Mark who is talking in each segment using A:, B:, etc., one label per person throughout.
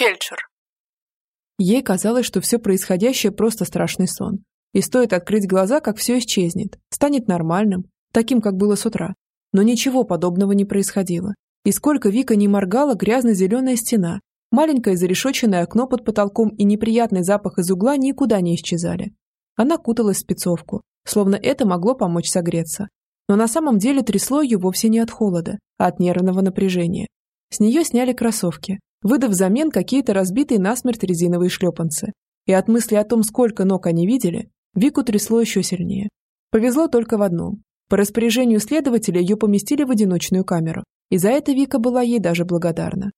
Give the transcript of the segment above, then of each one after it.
A: Фельдшер.
B: Ей казалось, что все происходящее просто страшный сон. И стоит открыть глаза, как все исчезнет, станет нормальным, таким, как было с утра. Но ничего подобного не происходило. И сколько Вика не моргала, грязно-зеленая стена, маленькое зарешоченное окно под потолком и неприятный запах из угла никуда не исчезали. Она куталась в спецовку, словно это могло помочь согреться. Но на самом деле трясло ее вовсе не от холода, а от нервного напряжения. С нее сняли кроссовки, выдав взамен какие-то разбитые насмерть резиновые шлепанцы. И от мысли о том, сколько ног они видели, Вику трясло еще сильнее. Повезло только в одном. По распоряжению следователя ее поместили в одиночную камеру, и за это Вика была ей даже благодарна.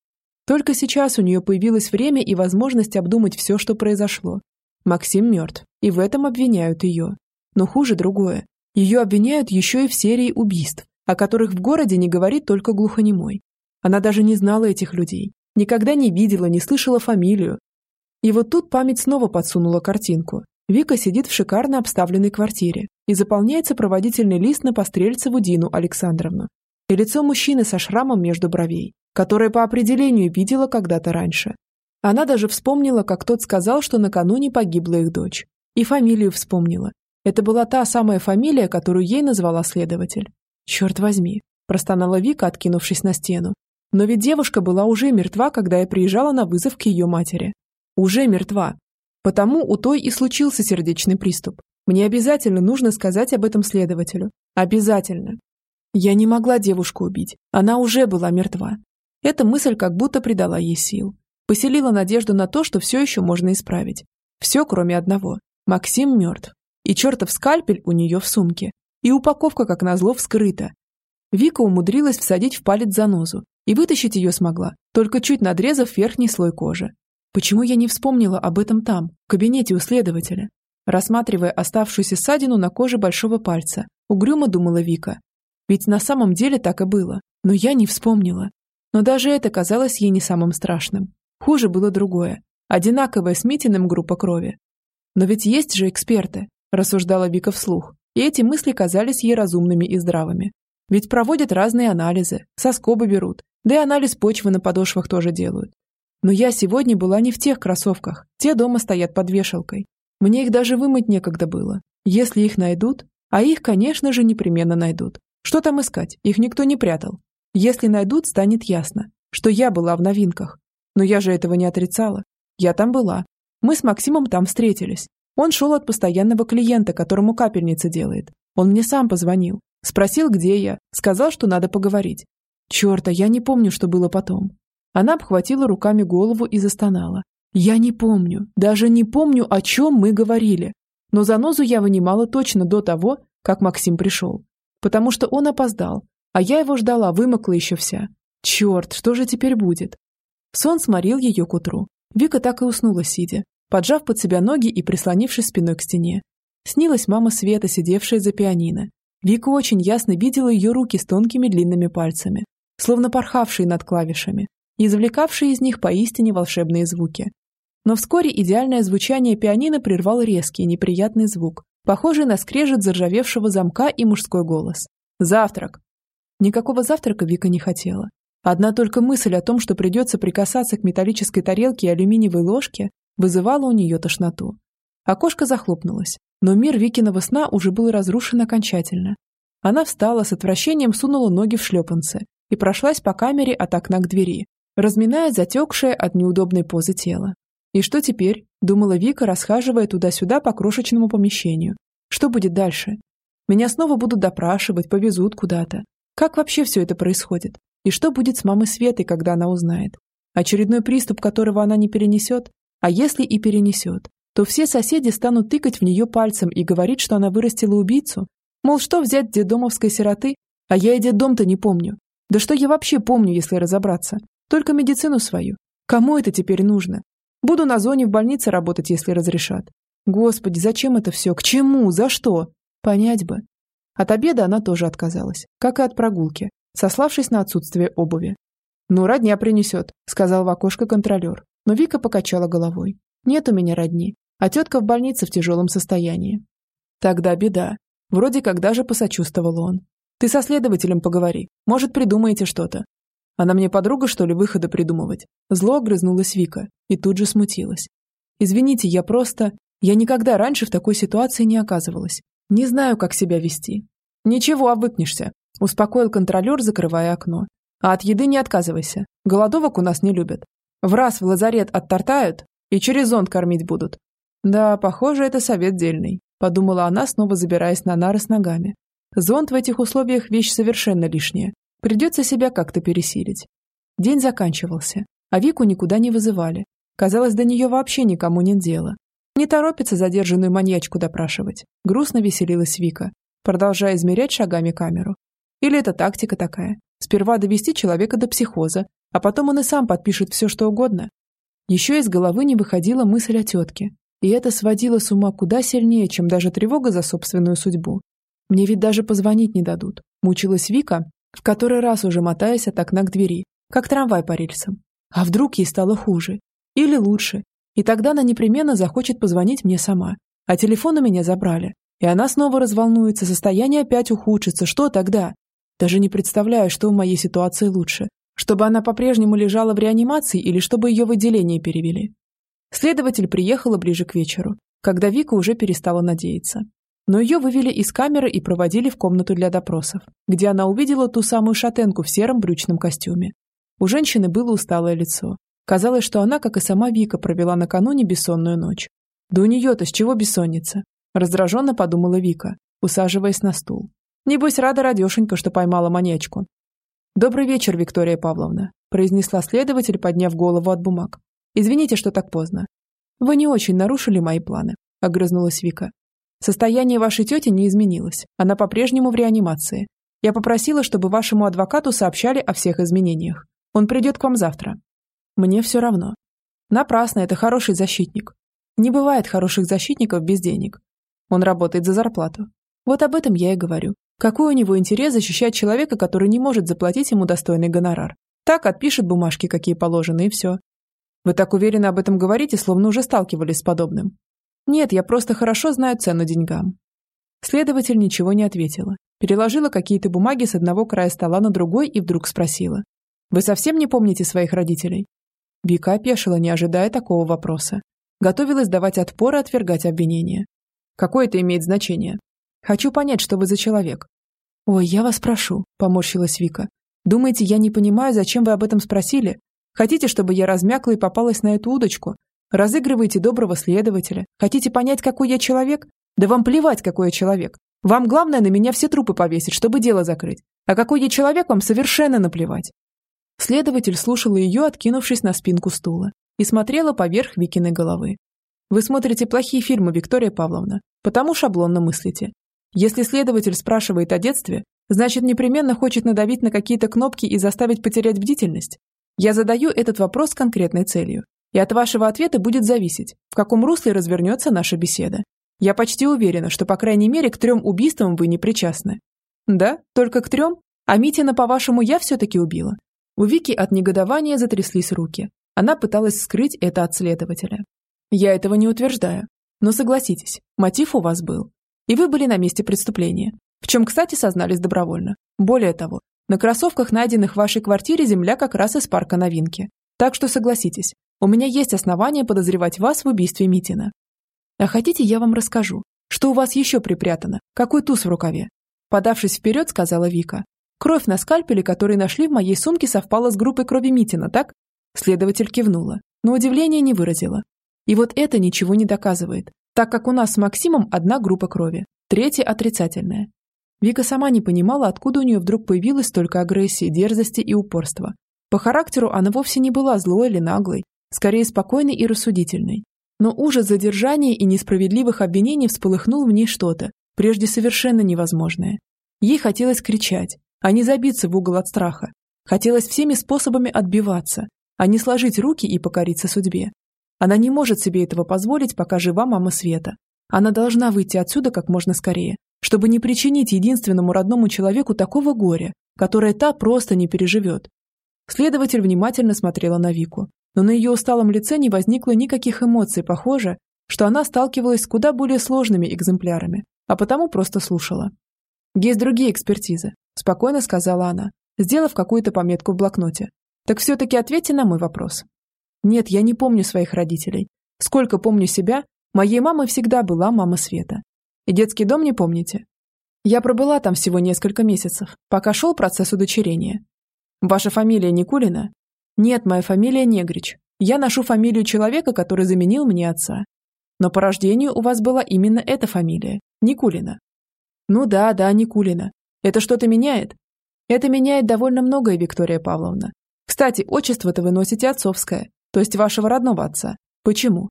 B: Только сейчас у нее появилось время и возможность обдумать все, что произошло. Максим мертв, и в этом обвиняют ее. Но хуже другое. Ее обвиняют еще и в серии убийств, о которых в городе не говорит только глухонемой. Она даже не знала этих людей, никогда не видела, не слышала фамилию. И вот тут память снова подсунула картинку. Вика сидит в шикарно обставленной квартире и заполняет сопроводительный лист на Пострельцеву Дину Александровну. И лицо мужчины со шрамом между бровей, которое по определению видела когда-то раньше. Она даже вспомнила, как тот сказал, что накануне погибла их дочь. И фамилию вспомнила. Это была та самая фамилия, которую ей назвала следователь. «Черт возьми», – простонала Вика, откинувшись на стену. «Но ведь девушка была уже мертва, когда я приезжала на вызов к ее матери. Уже мертва. Потому у той и случился сердечный приступ. Мне обязательно нужно сказать об этом следователю. Обязательно. Я не могла девушку убить. Она уже была мертва. Эта мысль как будто придала ей сил. Поселила надежду на то, что все еще можно исправить. Все, кроме одного. Максим мертв. И чертов скальпель у нее в сумке. И упаковка, как назло, вскрыта. Вика умудрилась всадить в палец занозу. И вытащить ее смогла, только чуть надрезав верхний слой кожи. Почему я не вспомнила об этом там, в кабинете у следователя? Рассматривая оставшуюся ссадину на коже большого пальца, угрюмо думала Вика. Ведь на самом деле так и было, но я не вспомнила. Но даже это казалось ей не самым страшным. Хуже было другое. Одинаковая с Митиным группа крови. Но ведь есть же эксперты, рассуждала Вика вслух, и эти мысли казались ей разумными и здравыми. Ведь проводят разные анализы, соскобы берут, да и анализ почвы на подошвах тоже делают. Но я сегодня была не в тех кроссовках, те дома стоят под вешалкой. Мне их даже вымыть некогда было. Если их найдут, а их, конечно же, непременно найдут. Что там искать? Их никто не прятал. Если найдут, станет ясно, что я была в новинках. Но я же этого не отрицала. Я там была. Мы с Максимом там встретились. Он шел от постоянного клиента, которому капельница делает. Он мне сам позвонил. Спросил, где я. Сказал, что надо поговорить. Черт, а я не помню, что было потом. Она обхватила руками голову и застонала. «Я не помню, даже не помню, о чем мы говорили. Но занозу я вынимала точно до того, как Максим пришел. Потому что он опоздал, а я его ждала, вымокла еще вся. Черт, что же теперь будет?» Сон сморил ее к утру. Вика так и уснула, сидя, поджав под себя ноги и прислонившись спиной к стене. Снилась мама Света, сидевшая за пианино. Вика очень ясно видела ее руки с тонкими длинными пальцами, словно порхавшие над клавишами, извлекавший из них поистине волшебные звуки. Но вскоре идеальное звучание пианино прервал резкий, неприятный звук, похожий на скрежет заржавевшего замка и мужской голос. «Завтрак!» Никакого завтрака Вика не хотела. Одна только мысль о том, что придется прикасаться к металлической тарелке и алюминиевой ложке, вызывала у нее тошноту. Окошко захлопнулось, но мир Викиного сна уже был разрушен окончательно. Она встала, с отвращением сунула ноги в шлепанцы и прошлась по камере от окна к двери, разминая затекшее от неудобной позы тело. И что теперь? Думала Вика, расхаживая туда-сюда по крошечному помещению. Что будет дальше? Меня снова будут допрашивать, повезут куда-то. Как вообще все это происходит? И что будет с мамой Светой, когда она узнает? Очередной приступ, которого она не перенесет? А если и перенесет, то все соседи станут тыкать в нее пальцем и говорить, что она вырастила убийцу? Мол, что взять детдомовской сироты? А я и детдом-то не помню. Да что я вообще помню, если разобраться? Только медицину свою. Кому это теперь нужно? Буду на зоне в больнице работать, если разрешат. Господи, зачем это все? К чему? За что? Понять бы. От обеда она тоже отказалась, как и от прогулки, сославшись на отсутствие обуви. «Ну, родня принесет», — сказал в окошко контролер. Но Вика покачала головой. «Нет у меня родни, а тетка в больнице в тяжелом состоянии». «Тогда беда. Вроде как даже посочувствовал он. Ты со следователем поговори, может, придумаете что-то. Она мне подруга, что ли, выхода придумывать? Зло огрызнулась Вика и тут же смутилась. Извините, я просто... Я никогда раньше в такой ситуации не оказывалась. Не знаю, как себя вести. Ничего, обвыкнешься, успокоил контролер, закрывая окно. А от еды не отказывайся. Голодовок у нас не любят. В раз в лазарет оттортают и через зонт кормить будут. Да, похоже, это совет дельный, подумала она, снова забираясь на нары с ногами. Зонт в этих условиях вещь совершенно лишняя. Придется себя как-то пересилить. День заканчивался, а Вику никуда не вызывали. Казалось, до нее вообще никому нет дела. Не торопится задержанную маньячку допрашивать. Грустно веселилась Вика, продолжая измерять шагами камеру. Или это тактика такая? Сперва довести человека до психоза, а потом он и сам подпишет все, что угодно. Еще из головы не выходила мысль о тетке, и это сводило с ума куда сильнее, чем даже тревога за собственную судьбу. Мне ведь даже позвонить не дадут. Мучилась Вика, в который раз уже мотаясь от окна к двери, как трамвай по рельсам. А вдруг ей стало хуже? Или лучше? И тогда она непременно захочет позвонить мне сама. А телефон у меня забрали. И она снова разволнуется, состояние опять ухудшится. Что тогда? Даже не представляю, что в моей ситуации лучше. Чтобы она по-прежнему лежала в реанимации или чтобы ее в отделение перевели. Следователь приехала ближе к вечеру, когда Вика уже перестала надеяться. Но ее вывели из камеры и проводили в комнату для допросов, где она увидела ту самую шатенку в сером брючном костюме. У женщины было усталое лицо. Казалось, что она, как и сама Вика, провела накануне бессонную ночь. Да у нее-то с чего бессонница? Раздраженно подумала Вика, усаживаясь на стул. Небось, рада радешенька, что поймала маньячку. «Добрый вечер, Виктория Павловна», произнесла следователь, подняв голову от бумаг. «Извините, что так поздно. Вы не очень нарушили мои планы», огрызнулась Вика. Состояние вашей тети не изменилось. Она по-прежнему в реанимации. Я попросила, чтобы вашему адвокату сообщали о всех изменениях. Он придет к вам завтра. Мне все равно. Напрасно, это хороший защитник. Не бывает хороших защитников без денег. Он работает за зарплату. Вот об этом я и говорю. Какой у него интерес защищать человека, который не может заплатить ему достойный гонорар? Так отпишет бумажки, какие положены, и все. Вы так уверенно об этом говорите, словно уже сталкивались с подобным. Нет, я просто хорошо знаю цену деньгам. Следователь ничего не ответила. Переложила какие-то бумаги с одного края стола на другой и вдруг спросила. «Вы совсем не помните своих родителей?» Вика опешила, не ожидая такого вопроса. Готовилась давать отпор и отвергать обвинения. «Какое это имеет значение? Хочу понять, что вы за человек». «Ой, я вас прошу», – поморщилась Вика. «Думаете, я не понимаю, зачем вы об этом спросили? Хотите, чтобы я размякла и попалась на эту удочку? Разыгрываете доброго следователя. Хотите понять, какой я человек? Да вам плевать, какой я человек. Вам главное на меня все трупы повесить, чтобы дело закрыть. А какой я человек, вам совершенно наплевать. Следователь слушала ее, откинувшись на спинку стула, и смотрела поверх Викиной головы. Вы смотрите плохие фильмы, Виктория Павловна, потому шаблонно мыслите. Если следователь спрашивает о детстве, значит непременно хочет надавить на какие-то кнопки и заставить потерять бдительность. Я задаю этот вопрос с конкретной целью. И от вашего ответа будет зависеть, в каком русле развернется наша беседа. Я почти уверена, что по крайней мере к трем убийствам вы не причастны. Да, только к трем? А Митина, по-вашему, я все-таки убила? У Вики от негодования затряслись руки. Она пыталась скрыть это от следователя. Я этого не утверждаю. Но согласитесь, мотив у вас был. И вы были на месте преступления. В чем, кстати, сознались добровольно. Более того, на кроссовках, найденных в вашей квартире, земля как раз из парка новинки. Так что согласитесь, у меня есть основания подозревать вас в убийстве Митина. А хотите, я вам расскажу, что у вас еще припрятано, какой туз в рукаве?» Подавшись вперед, сказала Вика. «Кровь на скальпеле, который нашли в моей сумке, совпала с группой крови Митина, так?» Следователь кивнула, но удивления не выразила. И вот это ничего не доказывает, так как у нас с Максимом одна группа крови, третья отрицательная. Вика сама не понимала, откуда у нее вдруг появилась столько агрессии, дерзости и упорства. По характеру она вовсе не была злой или наглой, скорее спокойной и рассудительной. Но ужас задержания и несправедливых обвинений всполыхнул в ней что-то, прежде совершенно невозможное. Ей хотелось кричать, а не забиться в угол от страха. Хотелось всеми способами отбиваться, а не сложить руки и покориться судьбе. Она не может себе этого позволить, пока жива мама Света. Она должна выйти отсюда как можно скорее, чтобы не причинить единственному родному человеку такого горя, которое та просто не переживет. Следователь внимательно смотрела на Вику, но на ее усталом лице не возникло никаких эмоций, похоже, что она сталкивалась с куда более сложными экземплярами, а потому просто слушала. «Есть другие экспертизы», – спокойно сказала она. сделав какую-то пометку в блокноте. Так все-таки ответьте на мой вопрос. Нет, я не помню своих родителей. Сколько помню себя, моей мамой всегда была мама Света. И детский дом не помните? Я пробыла там всего несколько месяцев, пока шел процесс удочерения. Ваша фамилия Никулина? Нет, моя фамилия Негрич. Я ношу фамилию человека, который заменил мне отца. Но по рождению у вас была именно эта фамилия – Никулина. Ну да, да, Никулина. Это что-то меняет? Это меняет довольно многое, Виктория Павловна. Кстати, отчество-то вы носите отцовское, то есть вашего родного отца. Почему?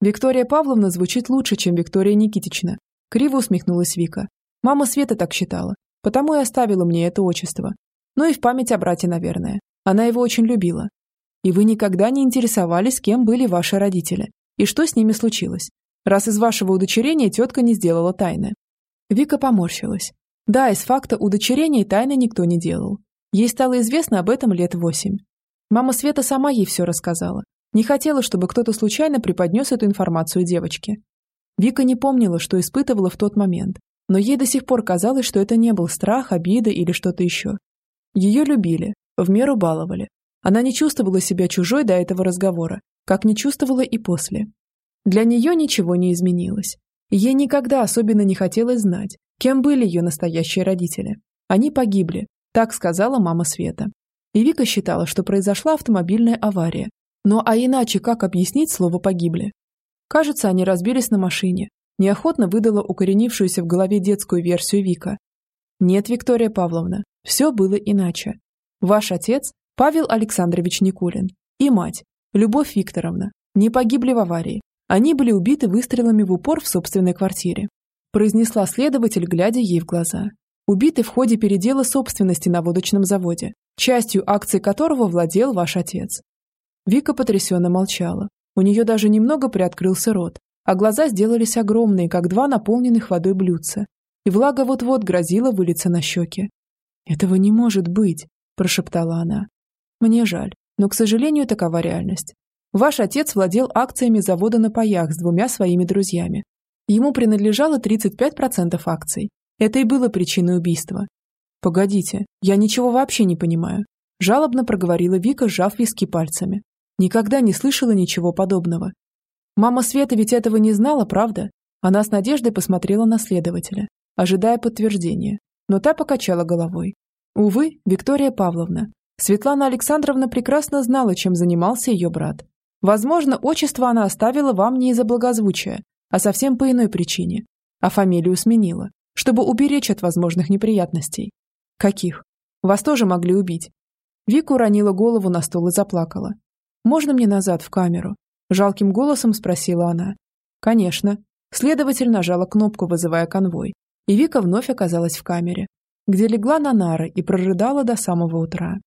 B: Виктория Павловна звучит лучше, чем Виктория Никитична. Криво усмехнулась Вика. Мама Света так считала, потому и оставила мне это отчество. Ну и в память о брате, наверное. Она его очень любила. И вы никогда не интересовались, кем были ваши родители, и что с ними случилось, раз из вашего удочерения тетка не сделала тайны. Вика поморщилась. Да, из факта удочерения тайны никто не делал. Ей стало известно об этом лет восемь. Мама Света сама ей все рассказала. Не хотела, чтобы кто-то случайно преподнес эту информацию девочке. Вика не помнила, что испытывала в тот момент, но ей до сих пор казалось, что это не был страх, обида или что-то еще. Ее любили, в меру баловали. Она не чувствовала себя чужой до этого разговора, как не чувствовала и после. Для нее ничего не изменилось. Ей никогда особенно не хотелось знать, кем были ее настоящие родители. Они погибли, так сказала мама Света. И Вика считала, что произошла автомобильная авария. Но а иначе как объяснить слово «погибли»? Кажется, они разбились на машине. Неохотно выдала укоренившуюся в голове детскую версию Вика. Нет, Виктория Павловна, все было иначе. Ваш отец, Павел Александрович Никулин, и мать, Любовь Викторовна, не погибли в аварии. Они были убиты выстрелами в упор в собственной квартире. Произнесла следователь, глядя ей в глаза убиты в ходе передела собственности на водочном заводе, частью акций которого владел ваш отец. Вика потрясенно молчала. У нее даже немного приоткрылся рот, а глаза сделались огромные, как два наполненных водой блюдца, и влага вот-вот грозила вылиться на щеки. «Этого не может быть», – прошептала она. «Мне жаль, но, к сожалению, такова реальность. Ваш отец владел акциями завода на паях с двумя своими друзьями. Ему принадлежало 35% акций, это и было причиной убийства. «Погодите, я ничего вообще не понимаю», – жалобно проговорила Вика, сжав виски пальцами. «Никогда не слышала ничего подобного». Мама Света ведь этого не знала, правда? Она с надеждой посмотрела на следователя, ожидая подтверждения, но та покачала головой. Увы, Виктория Павловна. Светлана Александровна прекрасно знала, чем занимался ее брат. Возможно, отчество она оставила вам не из-за благозвучия, а совсем по иной причине, а фамилию сменила чтобы уберечь от возможных неприятностей. Каких? Вас тоже могли убить. Вика уронила голову на стол и заплакала. «Можно мне назад, в камеру?» Жалким голосом спросила она. «Конечно». Следователь нажала кнопку, вызывая конвой. И Вика вновь оказалась в камере, где легла на нары и прорыдала до самого утра.